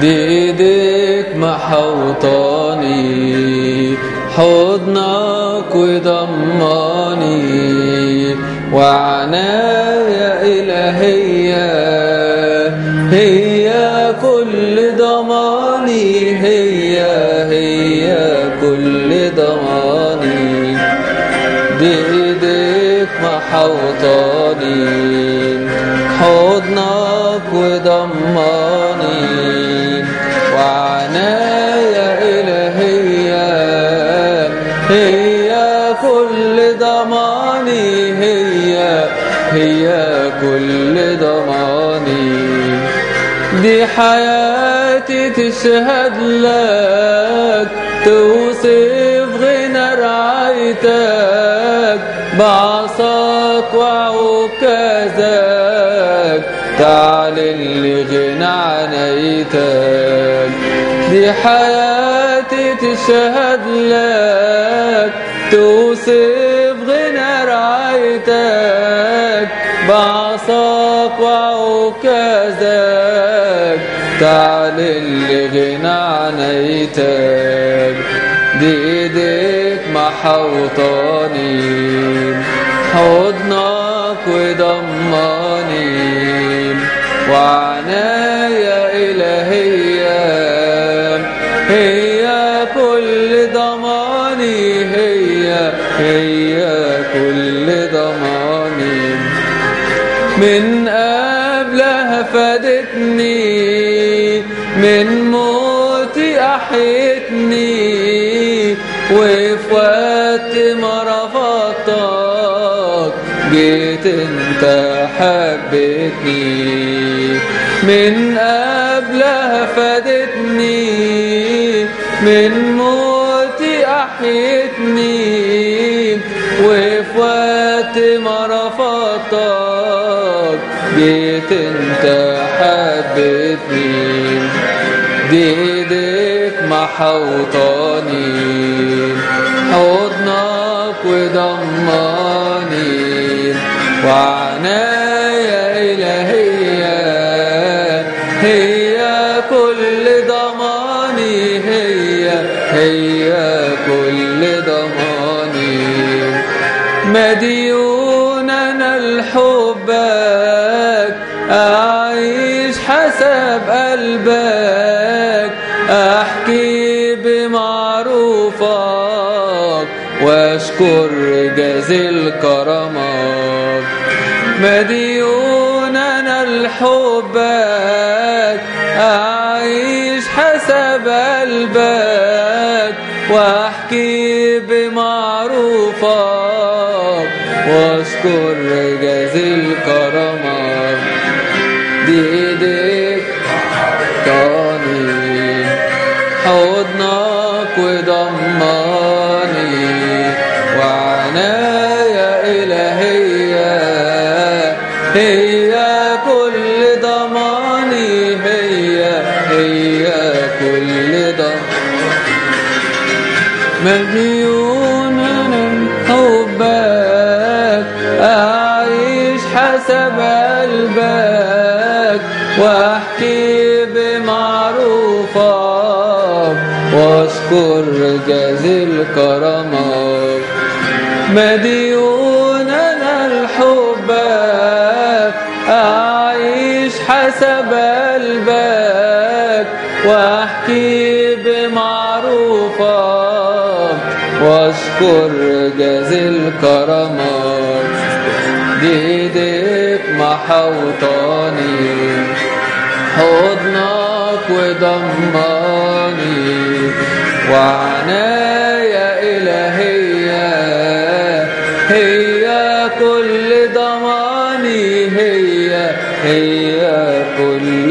بإيديك محوطاني حضنك وضماني. وعنايا إلهية هي كل ضماني. هي هي كل ضماني. بإيديك محوطاني حضنك وضماني. كل ضماني دي حياتي تشهد لك توصف غنى رعايتك بعصاك وعكازك تعلن لي غنى عنايتك دي حياتي تشهد لك توصف غنى رعايتك بعصاك وعكازك. تعلن لي غنى دي ايديك محوطاني حضنك وضماني وعنايا من قبلها فادتني من موتي أحيتني. وفي وقت ما رفضتك جيت أنت حبيتني. من قبلها فادتني من موتي أحيتني. وفي وقت ما انت حبيتني. دي ايديك محوطاني حضنك وضماني. وعنايا إلهية هي كل ضماني. هي هي كل ضماني. مديون أنا لحبك حسب قلبك أحكي بمعروفك واشكر جزيل كرمك مديون أنا لحبك أعيش حسب قلبك وأحكي بمعروفك واشكر جزيل كرمك دي ضماني مليون من حبك أعيش حسب قلبك وأحكي بمعروفك وأشكر جزيل كرمك. مديون قلبك وأحكي بمعروفك واشكر جزيل كرمك دي ايديك محوطاني حضنك وضماني وعنايا إلهية هي كل ضماني هي هي كل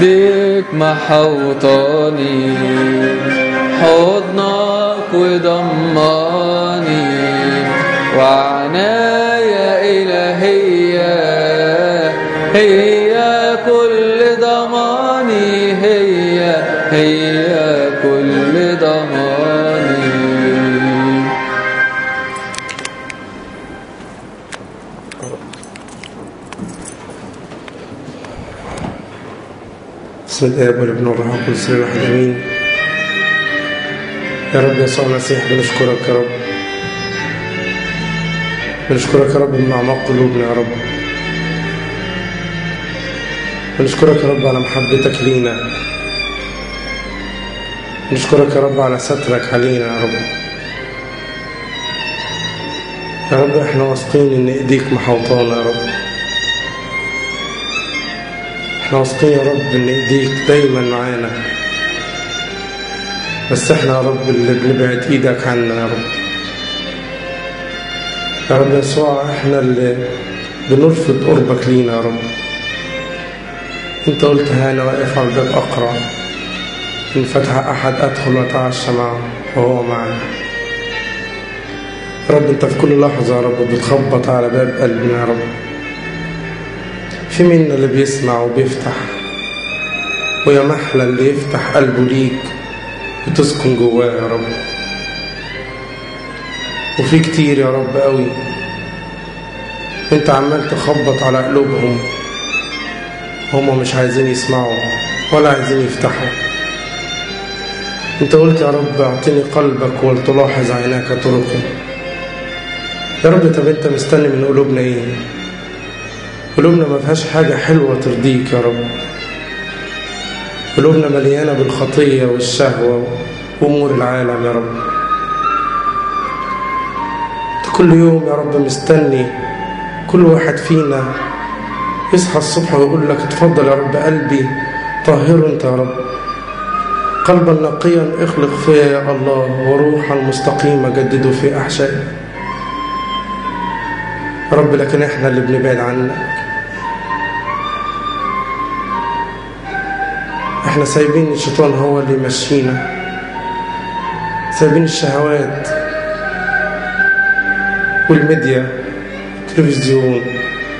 ديك محوطاني حضنك وضماني وعنايا بسم الآب والابن والروح القدس الواحد آمين يا رب يسوع المسيح بنشكرك يا رب بنشكرك يا رب من أعماق قلوبنا يا رب بنشكرك يا رب على محبتك لينا بنشكرك يا رب على سترك علينا يا رب يا رب إحنا واثقين ان ايديك محوطانا يا رب إحنا واثقين يا رب ان ايديك دايما معانا. بس إحنا يا رب اللي بنبعد إيدك عنا يا رب. يا رب يسوع إحنا اللي بنرفض قربك لينا يا رب. أنت قلت أنا واقف على الباب أقرع. إن فتح أحد أدخل وأتعشى معه وهو معنا. رب أنت في كل لحظة يا رب بتخبط على باب قلبنا يا رب. في منا اللي بيسمع وبيفتح ويا محلى اللي يفتح قلبه ليك وتسكن جواه يا رب. وفي كتير يا رب قوي انت عمال تخبط على قلوبهم. هما مش عايزين يسمعوا ولا عايزين يفتحوا. انت قلت يا رب اعطني قلبك ولتلاحظ عيناك طرقي يا رب طب انت مستني من قلوبنا إيه؟ قلوبنا ما فيهاش حاجة حلوة ترضيك يا رب. قلوبنا مليانة بالخطية والشهوة وأمور العالم يا رب. كل يوم يا رب مستني كل واحد فينا يصحى الصبح ويقول لك اتفضل يا رب قلبي طهره أنت يا رب. قلبا نقيا اخلق فيا يا الله وروحا مستقيمة جدده في أحشائي. رب لكن إحنا اللي بنبعد عنك. إحنا سايبين الشيطان هو اللي يمشينا. سايبين الشهوات والميديا التلفزيون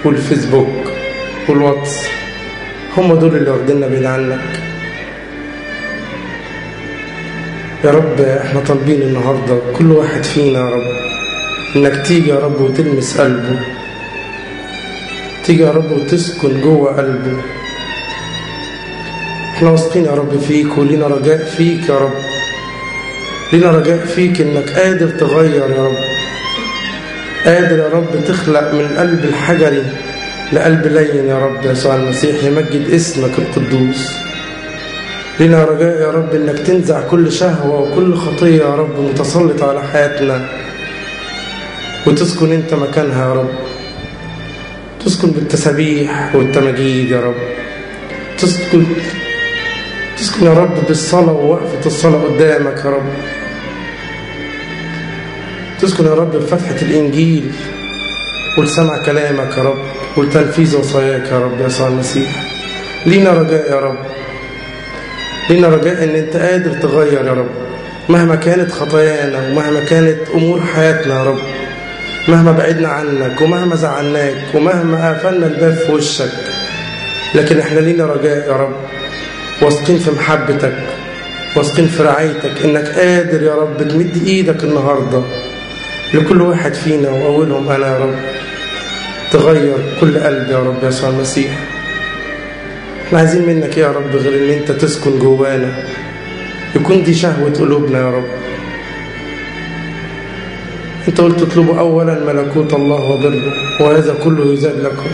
والفيسبوك والواتس. هم دول اللي واخديننا بعيد عنك. يا رب إحنا طالبين النهارده كل واحد فينا يا رب انك تيجي يا رب وتلمس قلبه. تيجي يا رب وتسكن جوه قلبه. إحنا واثقين يا رب فيك ولينا رجاء فيك يا رب. لينا رجاء فيك انك قادر تغير يا رب. قادر يا رب تخلق من القلب الحجري لقلب لين يا رب يسوع المسيح يمجد اسمك القدوس. لنا رجاء يا رب انك تنزع كل شهوة وكل خطية يا رب متسلط على حياتنا. وتسكن انت مكانها يا رب. تسكن بالتسابيح والتمجيد يا رب. تسكن تسكن يا رب بالصلاة ووقفة الصلاة قدامك يا رب. تسكن يا رب بفتحة الإنجيل ولسمع كلامك يا رب ولتنفيذ وصاياك يا رب يسوع المسيح. لينا رجاء يا رب. لينا رجاء إن أنت قادر تغير يا رب. مهما كانت خطايانا ومهما كانت أمور حياتنا يا رب. مهما بعدنا عنك ومهما زعلناك ومهما قفلنا الباب في وشك. لكن إحنا لينا رجاء يا رب. واثقين في محبتك واثقين في رعايتك إنك قادر يا رب تمد إيدك النهارده لكل واحد فينا وأولهم أنا يا رب. تغير كل قلب يا رب يسوع المسيح. إحنا عايزين منك يا رب غير إن أنت تسكن جوانا. يكون دي شهوة قلوبنا يا رب. أنت قلت اطلبوا اولا ملكوت الله وبره وهذا كله يزاد لكم.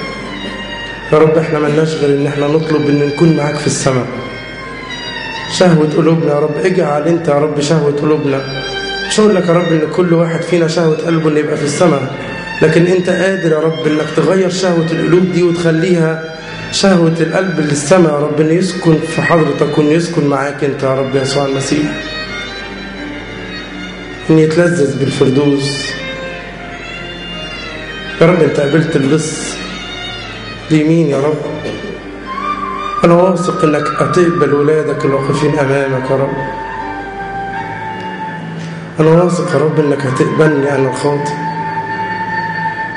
يا رب إحنا ملناش غير إن إحنا نطلب إن نكون معاك في السماء. شهوة قلوبنا يا رب. اجعل انت يا رب شهوة قلوبنا. مش هقول لك يا رب إن كل واحد فينا شهوة قلبه إنه يبقى في السماء لكن انت قادر يا رب إنك تغير شهوة القلوب دي وتخليها شهوة القلب للسماء يا رب إنه يسكن في حضرتك وإنه يسكن معاك أنت يا رب يسوع المسيح. ان يتلذذ بالفردوس. يا رب إنت قابلت اللص. اليمين يا رب. أنا واثق انك هتقبل ولادك الواقفين أمامك يا رب. أنا واثق يا رب إنك هتقبلني أنا الخاطئ.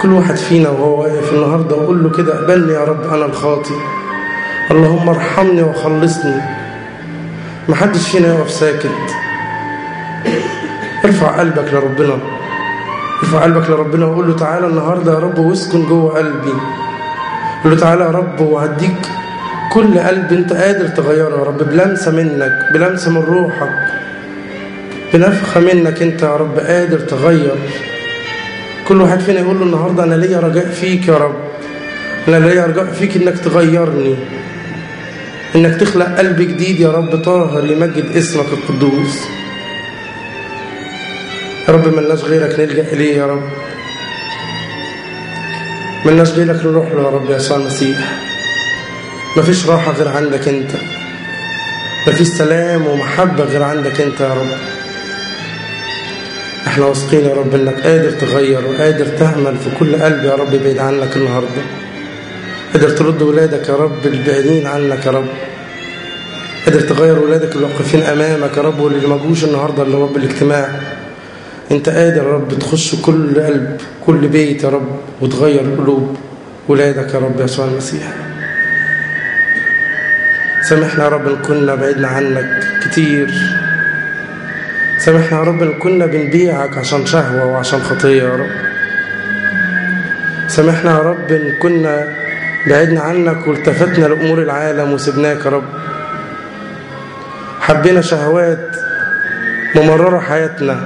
كل واحد فينا وهو واقف النهارده وقول له كده اقبلني يا رب أنا الخاطئ. اللهم ارحمني وخلصني. محدش فينا يقف ساكت. ارفع قلبك لربنا. ارفع قلبك لربنا وقول له تعالى النهارده يا رب واسكن جوه قلبي. قول له تعالى يا رب وهديك كل قلب انت قادر تغيره يا رب بلمسة منك بلمسة من روحك بنفخة منك انت يا رب قادر تغير. كل واحد فينا يقول له النهاردة أنا ليا رجاء فيك يا رب أنا ليا رجاء فيك إنك تغيرني إنك تخلق قلب جديد يا رب طاهر يمجد اسمك القدوس. يا رب ملناش غيرك نلجأ إليه يا رب. ملناش غيرك نروح له يا رب يا يسوع المسيح مفيش راحة غير عندك أنت. مفيش سلام ومحبة غير عندك أنت يا رب. إحنا واثقين يا رب انك قادر تغير وقادر تعمل في كل قلب يا رب بعيد عنك النهارده. قادر ترد ولادك يا رب البعيدين عنك يا رب. قادر تغير ولادك اللي واقفين أمامك يا رب واللي ما جوش النهارده اللي رب الاجتماع انت قادر يا رب تخش كل قلب كل بيت يا رب وتغير قلوب ولادك يا رب يسوع المسيح. سامحنا يا رب إن كنا بعدنا عنك كتير. سامحنا يا رب إن كنا بنبيعك عشان شهوة وعشان خطية يا رب. سامحنا يا رب إن كنا بعدنا عنك والتفتنا لأمور العالم وسبناك يا رب. حبينا شهوات ممررة حياتنا.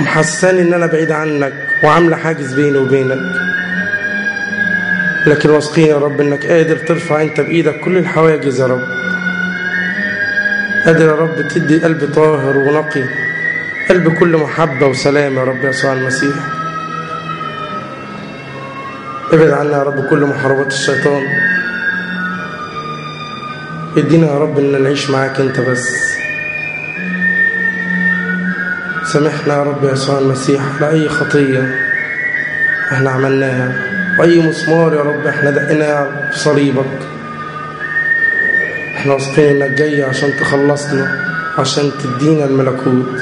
محسساني إن أنا بعيد عنك وعاملة حاجز بيني وبينك. لكن واثقين يا رب إنك قادر ترفع أنت بإيدك كل الحواجز يا رب. قادر يا رب تدي قلب طاهر ونقي قلب كل محبة وسلام يا رب يسوع المسيح. ابعد عنا يا رب كل محاربات الشيطان. ادينا يا رب إن نعيش معاك أنت بس. سامحنا يا رب يسوع المسيح على أي خطية إحنا عملناها. واي مسمار يا رب إحنا دقناه في صليبك. إحنا واثقين انك جاي عشان تخلصنا عشان تدينا الملكوت.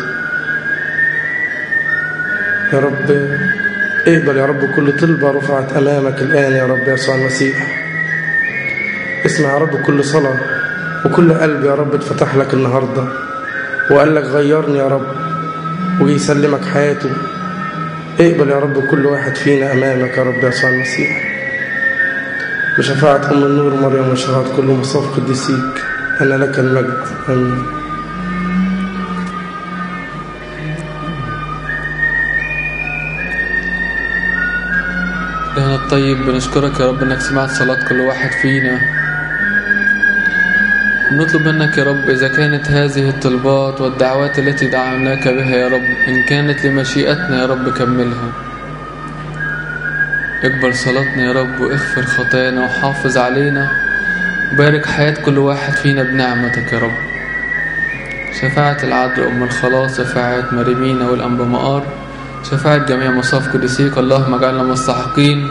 يا رب اقبل يا رب كل طلبة رفعت أمامك الآن يا رب يسوع المسيح. اسمع يا رب كل صلاة وكل قلب يا رب اتفتح لك النهاردة. وقال لك غيرني يا رب ويسلمك حياته. اقبل يا رب كل واحد فينا أمامك يا رب يسوع المسيح. بشفاعة أم النور مريم وشفاعة كل مصاف قديسيك أنا لك المجد. آمين. إلهنا الطيب بنشكرك يا رب إنك سمعت صلاة كل واحد فينا. نطلب منك يا رب إذا كانت هذه الطلبات والدعوات التي دعوناك بها يا رب إن كانت لمشيئتنا يا رب كملها. اقبل صلاتنا يا رب واغفر خطايانا وحافظ علينا. وبارك حياة كل واحد فينا بنعمتك يا رب. شفاعة العدل أم الخلاص شفاعة مريمينا والأنبا مقار شفاعة جميع مصاف قدسيك. اللهم اجعلنا مستحقين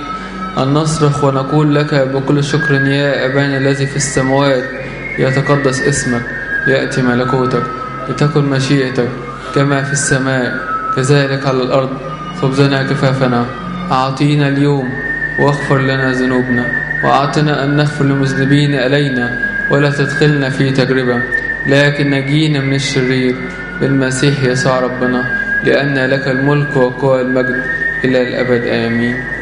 أن نصرخ ونقول لك بكل شكر يا أبانا الذي في السماوات. يتقدس اسمك يأتي ملكوتك لتكن مشيئتك كما في السماء كذلك على الأرض. خبزنا كفافنا. أعطينا اليوم واغفر لنا ذنوبنا وأعطنا أن نغفر لمذنبين إلينا ولا تدخلنا في تجربة. لكن نجينا من الشرير بالمسيح يسوع ربنا لأن لك الملك والقوة والمجد إلى الأبد. آمين.